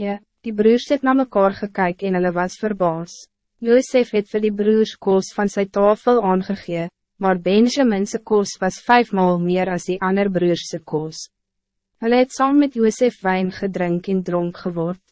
Ja, die broers het na mekaar gekyk en hulle was verbaas. Josef het vir die broers koos van sy tafel aangegee, maar Benjaminse koos was vijfmaal meer als die ander broerse koos. Hulle het saam met Josef wijn gedrink en dronk geword.